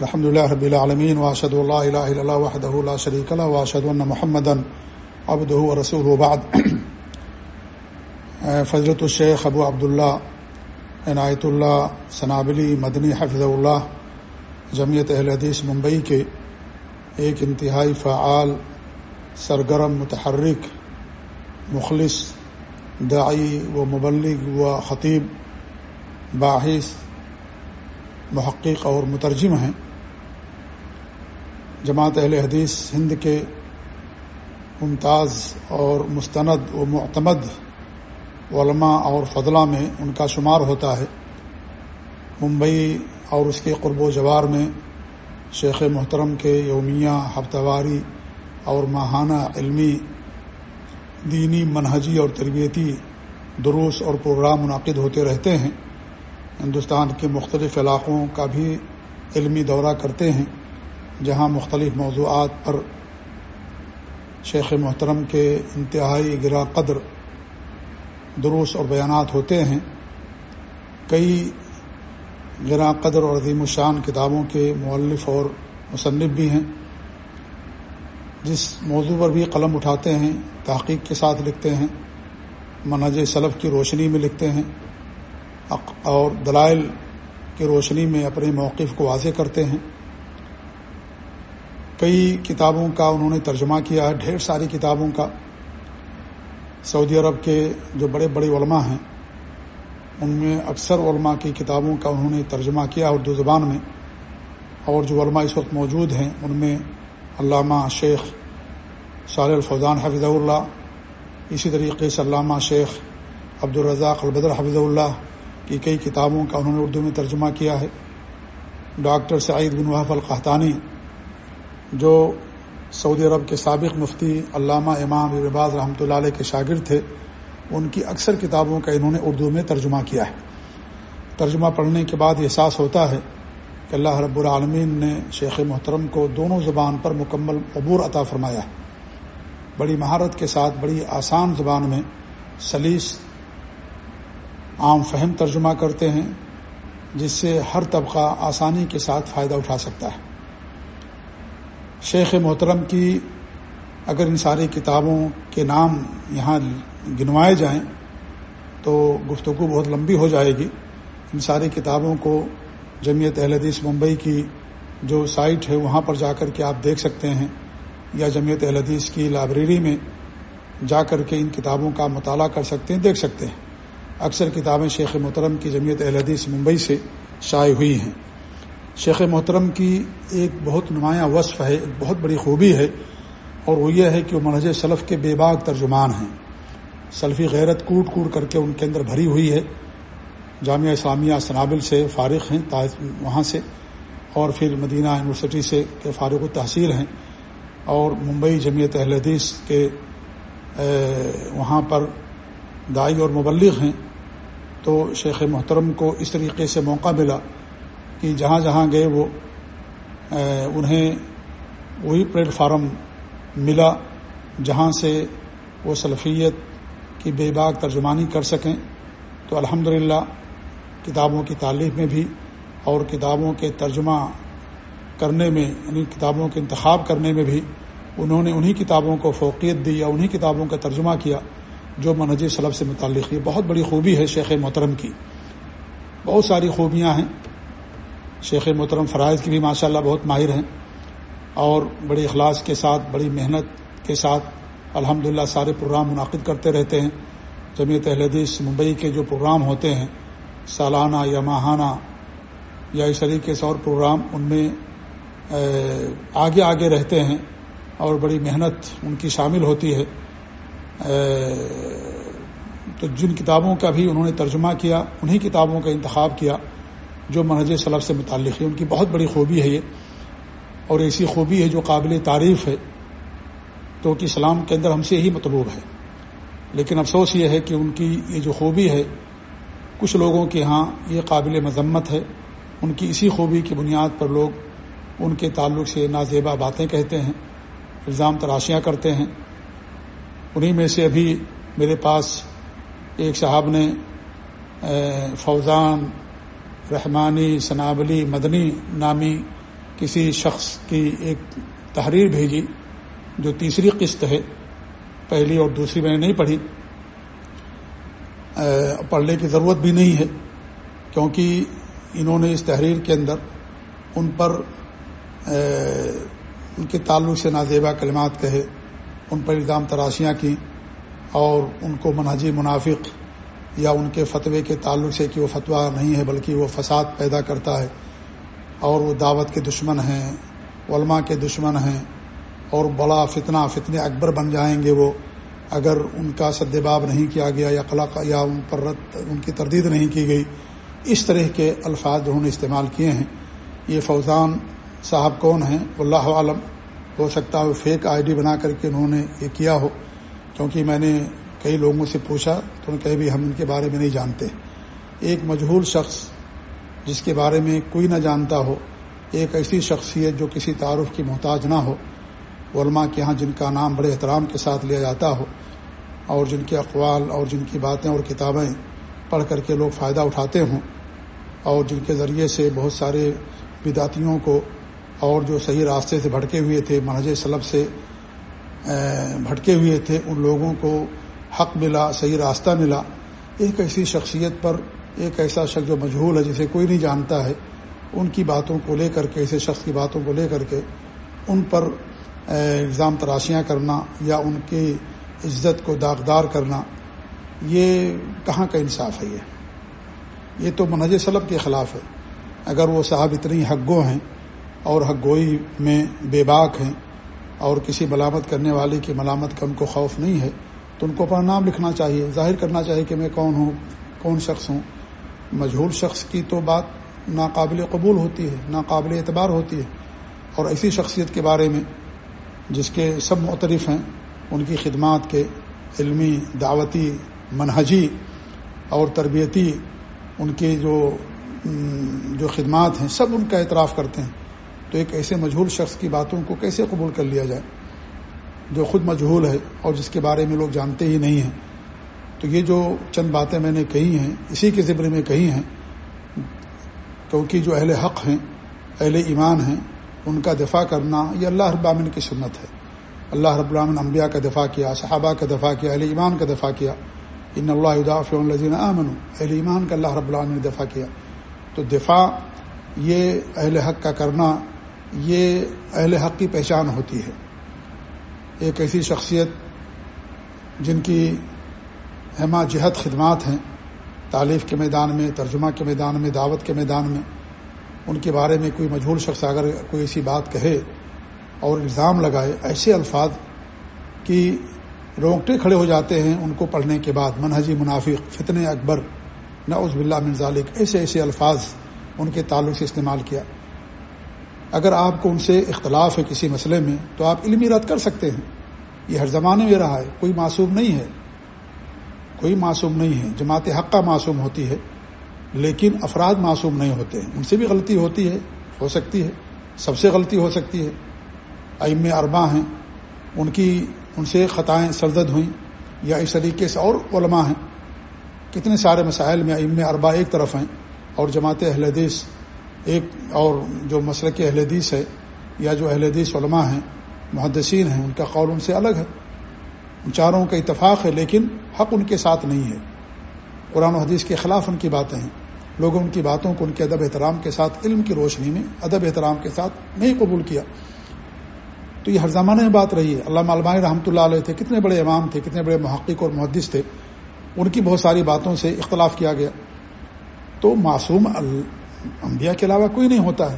الحمد لله رب العالمين واشهد ان لا اله الا الله وحده لا شريك له واشهد ان محمدا عبده ورسوله وبعد. فضلۃ الشیخ ابو عبداللہ عنایت اللہ ثنابلی مدنی حفظ اللہ جمعیت اہل حدیث ممبئی کے ایک انتہائی فعال، سرگرم، متحرک، مخلص، داعی و مبلغ و خطیب باعث محقق اور مترجم ہیں۔ جماعت اہل حدیث ہند کے ممتاز اور مستند و معتمد علماء اور فضلہ میں ان کا شمار ہوتا ہے۔ ممبئی اور اس کے قرب و جوار میں شیخ محترم کے یومیہ ہفتہ واری اور ماہانہ علمی، دینی منہجی اور تربیتی دروس اور پروگرام منعقد ہوتے رہتے ہیں۔ ہندوستان کے مختلف علاقوں کا بھی علمی دورہ کرتے ہیں۔ جہاں مختلف موضوعات پر شیخ محترم کے انتہائی گرا قدر دروس اور بیانات ہوتے ہیں، کئی گرا قدر اور عظیم الشان کتابوں کے مؤلف اور مصنف بھی ہیں، جس موضوع پر بھی قلم اٹھاتے ہیں، تحقیق کے ساتھ لکھتے ہیں، منہج سلف کی روشنی میں لکھتے ہیں اور دلائل کی روشنی میں اپنے موقف کو واضح کرتے ہیں۔ کئی کتابوں کا انہوں نے ترجمہ کیا ہے، ڈھیر ساری کتابوں کا۔ سعودی عرب کے جو بڑے بڑے علماء ہیں، ان میں اکثر علماء کی کتابوں کا انہوں نے ترجمہ کیا اردو زبان میں۔ اور جو علماء اس وقت موجود ہیں، ان میں علامہ شیخ صالح الفوزان حفظ اللہ، اسی طریقے سے علامہ شیخ عبدالرزاق البدر حفظ اللہ کی کئی کتابوں کا انہوں نے اردو میں ترجمہ کیا ہے۔ ڈاکٹر سعید بن وحف القحطانی جو سعودی عرب کے سابق مفتی علامہ امام اباز رحمۃ اللہ علیہ کے شاگرد تھے، ان کی اکثر کتابوں کا انہوں نے اردو میں ترجمہ کیا ہے۔ ترجمہ پڑھنے کے بعد احساس ہوتا ہے کہ اللہ رب العالمین نے شیخ محترم کو دونوں زبان پر مکمل عبور عطا فرمایا ہے۔ بڑی مہارت کے ساتھ، بڑی آسان زبان میں سلیس، عام فہم ترجمہ کرتے ہیں، جس سے ہر طبقہ آسانی کے ساتھ فائدہ اٹھا سکتا ہے۔ شیخ محترم کی اگر ان ساری کتابوں کے نام یہاں گنوائے جائیں تو گفتگو بہت لمبی ہو جائے گی۔ ان ساری کتابوں کو جمعیت اہل حدیث ممبئی کی جو سائٹ ہے وہاں پر جا کر کے آپ دیکھ سکتے ہیں یا جمعیت اہل حدیث کی لائبریری میں جا کر کے ان کتابوں کا مطالعہ کر سکتے ہیں، دیکھ سکتے ہیں۔ اکثر کتابیں شیخ محترم کی جمعیت اہل حدیث ممبئی سے شائع ہوئی ہیں۔ شیخ محترم کی ایک بہت نمایاں وصف ہے، ایک بہت بڑی خوبی ہے، اور وہ یہ ہے کہ وہ منہج سلف کے بے باغ ترجمان ہیں۔ سلفی غیرت کوٹ کوٹ کر کے ان کے اندر بھری ہوئی ہے۔ جامعہ اسلامیہ سنابل سے فارغ ہیں وہاں سے، اور پھر مدینہ یونیورسٹی سے کے فارغ التحصیل ہیں۔ اور ممبئی جمعیت اہل حدیث کے وہاں پر دائی اور مبلغ ہیں۔ تو شیخ محترم کو اس طریقے سے موقع ملا کہ جہاں جہاں گئے وہ انہیں وہی پلیٹ فارم ملا جہاں سے وہ سلفیت کی بے باغ ترجمانی کر سکیں۔ تو الحمد کتابوں کی تعلیم میں بھی اور کتابوں کے ترجمہ کرنے میں یعنی کتابوں کے انتخاب کرنے میں بھی انہوں نے انہی کتابوں کو فوقیت دی یا انہی کتابوں کا ترجمہ کیا جو منہج سلب سے متعلق۔ یہ بہت بڑی خوبی ہے شیخ محترم کی۔ بہت ساری خوبیاں ہیں۔ شیخ محترم فرائض کی بھی ماشاء اللہ بہت ماہر ہیں اور بڑی اخلاص کے ساتھ، بڑی محنت کے ساتھ الحمد سارے پروگرام منعقد کرتے رہتے ہیں۔ جمعیت حدیث ممبئی کے جو پروگرام ہوتے ہیں، سالانہ یا ماہانہ یا اس طریقے سے اور پروگرام، ان میں آگے آگے رہتے ہیں اور بڑی محنت ان کی شامل ہوتی ہے۔ تو جن کتابوں کا بھی انہوں نے ترجمہ کیا، انہی کتابوں کا انتخاب کیا جو منہج سلف سے متعلق ہے، ان کی بہت بڑی خوبی ہے یہ۔ اور ایسی خوبی ہے جو قابل تعریف ہے، تو کہ اسلام کے اندر ہم سے یہی مطلوب ہے۔ لیکن افسوس یہ ہے کہ ان کی یہ جو خوبی ہے، کچھ لوگوں کے ہاں یہ قابل مذمت ہے۔ ان کی اسی خوبی کی بنیاد پر لوگ ان کے تعلق سے نازیبا باتیں کہتے ہیں، الزام تراشیاں کرتے ہیں۔ انہیں میں سے ابھی میرے پاس ایک صاحب نے فوزان رحمانی، سنابلی، مدنی نامی کسی شخص کی ایک تحریر بھیجی جو تیسری قسط ہے۔ پہلی اور دوسری میں نے نہیں پڑھی۔ پڑھنے کی ضرورت بھی نہیں ہے کیونکہ انہوں نے اس تحریر کے اندر ان پر ان کے تعلق سے نازیبہ کلمات کہے، ان پر الزام تراشیاں کیں اور ان کو منہجی منافق یا ان کے فتوے کے تعلق سے کہ وہ فتویٰ نہیں ہے بلکہ وہ فساد پیدا کرتا ہے اور وہ دعوت کے دشمن ہیں، علماء کے دشمن ہیں اور بڑا فتنہ، فتنے اکبر بن جائیں گے وہ۔ اگر ان کا سدباب نہیں کیا گیا یا قلق یا ان پر رد، ان کی تردید نہیں کی گئی، اس طرح کے الفاظ انہوں نے استعمال کیے ہیں، یہ فوزان صاحب کون ہیں؟ اللہ عالم ہو سکتا ہے فیک آئی ڈی بنا کر کے انہوں نے یہ کیا ہو، کیونکہ میں نے کئی لوگوں سے پوچھا تو کہ بھی ہم ان کے بارے میں نہیں جانتے۔ ایک مجہول شخص جس کے بارے میں کوئی نہ جانتا ہو، ایک ایسی شخصیت جو کسی تعارف کی محتاج نہ ہو، علماء کے ہاں جن کا نام بڑے احترام کے ساتھ لیا جاتا ہو، اور جن کے اقوال اور جن کی باتیں اور کتابیں پڑھ کر کے لوگ فائدہ اٹھاتے ہوں، اور جن کے ذریعے سے بہت سارے بداتیوں کو اور جو صحیح راستے سے بھٹکے ہوئے تھے، منہج سلب سے بھٹکے ہوئے تھے، ان لوگوں کو حق ملا، صحیح راستہ ملا، ایک ایسی شخصیت پر ایک ایسا شخص جو مجہول ہے جسے کوئی نہیں جانتا ہے، ان کی باتوں کو لے کر کے، ایسے شخص کی باتوں کو لے کر کے ان پر الزام تراشیاں کرنا یا ان کی عزت کو داغدار کرنا، یہ کہاں کا انصاف ہے یہ؟ یہ تو منہج سلب کے خلاف ہے۔ اگر وہ صاحب اتنی حق گو ہیں اور حق گوئی میں بے باک ہیں اور کسی ملامت کرنے والے کی ملامت کا ان کو خوف نہیں ہے تو ان کو اپنا نام لکھنا چاہیے، ظاہر کرنا چاہیے کہ میں کون ہوں، کون شخص ہوں۔ مجہور شخص کی تو بات ناقابل قبول ہوتی ہے، ناقابل اعتبار ہوتی ہے۔ اور ایسی شخصیت کے بارے میں جس کے سب معترف ہیں، ان کی خدمات کے علمی، دعوتی، منہجی اور تربیتی ان کی جو جو خدمات ہیں، سب ان کا اعتراف کرتے ہیں۔ تو ایک ایسے مجہول شخص کی باتوں کو کیسے قبول کر لیا جائے؟ جو خود مجہول ہے اور جس کے بارے میں لوگ جانتے ہی نہیں ہیں۔ تو یہ جو چند باتیں میں نے کہی ہیں، اسی کے ذمے میں کہی ہیں کیونکہ جو اہل حق ہیں، اہل ایمان ہیں، ان کا دفاع کرنا یہ اللہ رب العالمین کی سنت ہے۔ اللہ رب العالمین انبیاء کا دفاع کیا، صحابہ کا دفاع کیا، اہل ایمان کا دفاع کیا۔ ان اللہ اداف الزین امن اہل ایمان کا اللہ رب العالمین نے دفاع کیا۔ تو دفاع یہ اہل حق کا کرنا، یہ اہل حق کی پہچان ہوتی ہے۔ ایک ایسی شخصیت جن کی ہما جہت خدمات ہیں تعلیف کے میدان میں، ترجمہ کے میدان میں، دعوت کے میدان میں۔ ان کے بارے میں کوئی مجہور شخص اگر کوئی ایسی بات کہے اور الزام لگائے، ایسے الفاظ کی رونگٹے کھڑے ہو جاتے ہیں ان کو پڑھنے کے بعد۔ منہجی منافق فتن اکبر، نعوذ باللہ من ذالک، ایسے ایسے الفاظ ان کے تعلق سے استعمال کیا۔ اگر آپ کو ان سے اختلاف ہے کسی مسئلے میں، تو آپ علمی رد کر سکتے ہیں۔ یہ ہر زمانے میں رہا ہے، کوئی معصوم نہیں ہے۔ کوئی معصوم نہیں ہے۔ جماعت حقہ معصوم ہوتی ہے، لیکن افراد معصوم نہیں ہوتے ہیں۔ ان سے بھی غلطی ہوتی ہے، ہو سکتی ہے۔ سب سے غلطی ہو سکتی ہے۔ ام اربا ہیں۔ ان کی، ان سے خطائیں سرزد ہوئیں۔ یا اس طریقے سے اور علماء ہیں۔ کتنے سارے مسائل میں ام اربا ایک طرف ہیں اور جماعت اہل حدیث ایک اور جو مسلک اہل حدیث ہے یا جو اہل حدیث علماء ہیں، محدثین ہیں، ان کا قول ان سے الگ ہے۔ ان چاروں کا اتفاق ہے، لیکن حق ان کے ساتھ نہیں ہے۔ قرآن و حدیث کے خلاف ان کی باتیں ہیں۔ لوگوں ان کی باتوں کو ان کے ادب احترام کے ساتھ، علم کی روشنی میں ادب احترام کے ساتھ نہیں قبول کیا۔ تو یہ ہر زمانے میں بات رہی ہے۔ علامہ علمائی رحمۃ اللہ علیہ تھے، کتنے بڑے امام تھے، کتنے بڑے محقق اور محدث تھے۔ ان کی بہت ساری باتوں سے اختلاف کیا گیا۔ تو معصوم انبیاء کے علاوہ کوئی نہیں ہوتا ہے۔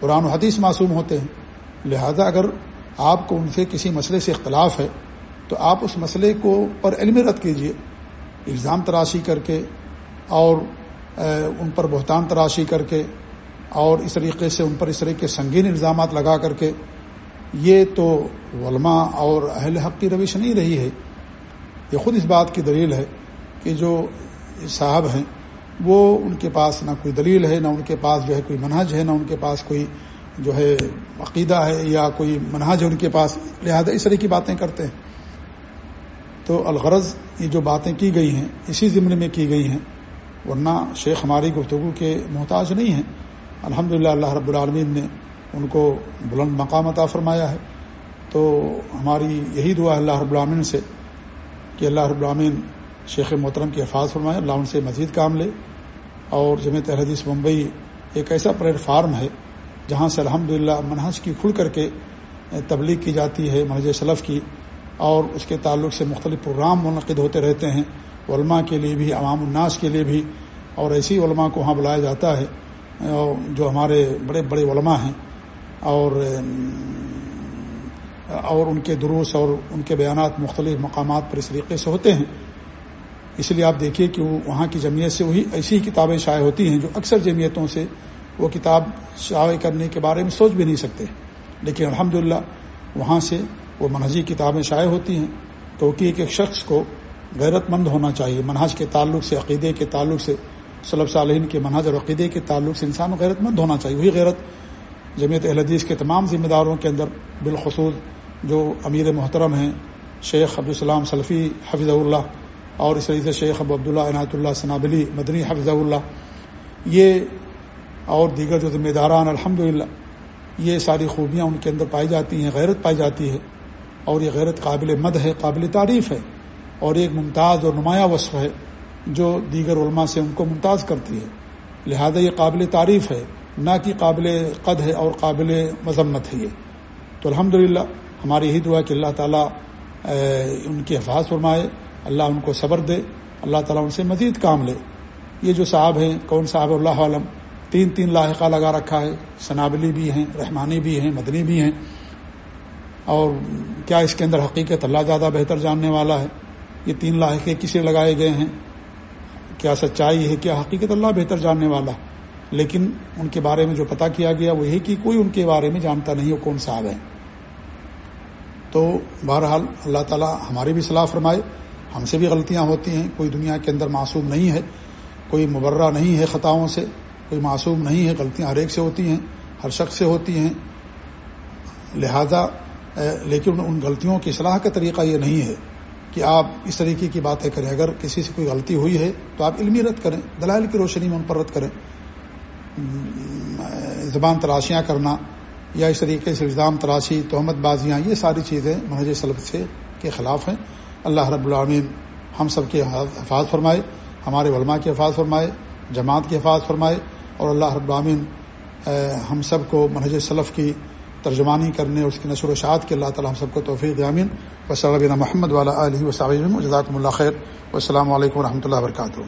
قرآن و حدیث معصوم ہوتے ہیں۔ لہذا اگر آپ کو ان سے کسی مسئلے سے اختلاف ہے، تو آپ اس مسئلے کو پر علم رد کیجیے الزام تراشی کر کے اور ان پر بہتان تراشی کر کے اور اس طریقے سے ان پر اس طریقے سنگین الزامات لگا کر کے۔ یہ تو علماء اور اہل حق کی روش نہیں رہی ہے۔ یہ خود اس بات کی دلیل ہے کہ جو صاحب ہیں وہ ان کے پاس نہ کوئی دلیل ہے، نہ ان کے پاس جو ہے کوئی منہج ہے، نہ ان کے پاس کوئی جو ہے عقیدہ ہے یا کوئی منہج ہے ان کے پاس۔ لہذا اس طرح کی باتیں کرتے ہیں۔ تو الغرض یہ جو باتیں کی گئی ہیں، اسی ضمن میں کی گئی ہیں۔ ورنہ شیخ ہماری گفتگو کے محتاج نہیں ہیں۔ الحمد اللہ رب العالمین نے ان کو بلند مقام عطا فرمایا ہے۔ تو ہماری یہی دعا اللہ رب العامن سے کہ اللہ رب العامن شیخ محترم کی حفاظ فرمائے، اللہ ان سے مزید کام لے۔ اور جمع حدیث ممبئی ایک ایسا پلیٹ فارم ہے جہاں سے الحمد للہ کی کھل کر کے تبلیغ کی جاتی ہے، منہج سلف کی، اور اس کے تعلق سے مختلف پروگرام منعقد ہوتے رہتے ہیں۔ علماء کے لیے بھی، عوام الناس کے لیے بھی، اور ایسی علماء کو وہاں بلایا جاتا ہے جو ہمارے بڑے بڑے علماء ہیں۔ اور اور ان کے دروس اور ان کے بیانات مختلف مقامات پر اس طریقے سے ہوتے ہیں۔ اس لیے آپ دیکھیے کہ وہاں کی جمعیت سے وہی ایسی کتابیں شائع ہوتی ہیں جو اکثر جمعیتوں سے وہ کتاب شائع کرنے کے بارے میں سوچ بھی نہیں سکتے۔ لیکن الحمد وہاں سے وہ منہجی کتابیں شائع ہوتی ہیں۔ کیونکہ ایک ایک شخص کو غیرت مند ہونا چاہیے۔ منہج کے تعلق سے، عقیدے کے تعلق سے صلب صالحین کے منہج اور عقیدے کے تعلق سے انسان غیرت مند ہونا چاہیے۔ وہی غیرت جمعیت الحدیث کے تمام ذمہ داروں کے اندر بالخصوص جو امیر محترم ہیں، شیخ عبدالسلام سلفی حفظ اللہ اور اس طریقے سے شیخ ابو عبداللہ عنایت اللہ ثنابلی مدنی حفظ اللہ یہ اور دیگر جو ذمہ داران الحمد یہ ساری خوبیاں ان کے اندر پائی جاتی ہیں، غیرت پائی جاتی ہے، اور یہ غیرت قابل مد ہے، قابل تعریف ہے، اور ایک ممتاز اور نمایاں وصف ہے، جو دیگر علماء سے ان کو ممتاز کرتی ہے۔ لہذا یہ قابل تعریف ہے، نہ کہ قابل قد ہے اور قابل مذمت ہے یہ۔ تو الحمد ہماری یہی دعا کہ اللہ تعالیٰ ان کی حفاظ فرمائے۔ اللہ ان کو صبر دے، اللہ تعالیٰ ان سے مزید کام لے۔ یہ جو صاحب ہیں، کون صاحب اللہ عالم۔ تین تین لاحقہ لگا رکھا ہے۔ سنابلی بھی ہیں، رحمانی بھی ہیں، مدنی بھی ہیں۔ اور کیا اس کے اندر حقیقت اللہ زیادہ بہتر جاننے والا ہے؟ یہ تین لاحقے کسے لگائے گئے ہیں؟ کیا سچائی ہے؟ کیا حقیقت اللہ بہتر جاننے والا؟ لیکن ان کے بارے میں جو پتہ کیا گیا وہ یہی کہ کوئی ان کے بارے میں جانتا نہیں وہ کون صاحب ہیں۔ تو بہرحال اللہ تعالیٰ ہماری بھی صلاح فرمائے۔ ہم سے بھی غلطیاں ہوتی ہیں، کوئی دنیا کے اندر معصوم نہیں ہے، کوئی مبرہ نہیں ہے خطاؤں سے، کوئی معصوم نہیں ہے، غلطیاں ہر ایک سے ہوتی ہیں، ہر شخص سے ہوتی ہیں۔ لہذا لیکن ان غلطیوں کی اصلاح کا طریقہ یہ نہیں ہے کہ آپ اس طریقے کی باتیں کریں۔ اگر کسی سے کوئی غلطی ہوئی ہے تو آپ علمی رد کریں، دلائل کی روشنی میں ان پر رد کریں۔ زبان تراشیاں کرنا یا اس طریقے سے الزام تراشی تہمت بازیاں، یہ ساری چیزیں منہج سلب سے کے خلاف ہیں۔ اللہ رب العامین ہم سب کے حفاظ فرمائے، ہمارے علماء کے حفاظ فرمائے، جماعت کے حفاظ فرمائے اور اللہ رب العامین ہم سب کو منہج صلف کی ترجمانی کرنے اور اس کی نشر و شاعت کے اللہ تعالیٰ ہم سب کو توفیق یامین و صلابین محمد والا علیہ وسلم جزاکم اللہ خیر۔ والسلام السلام علیکم و رحمۃ اللہ وبرکاتہ۔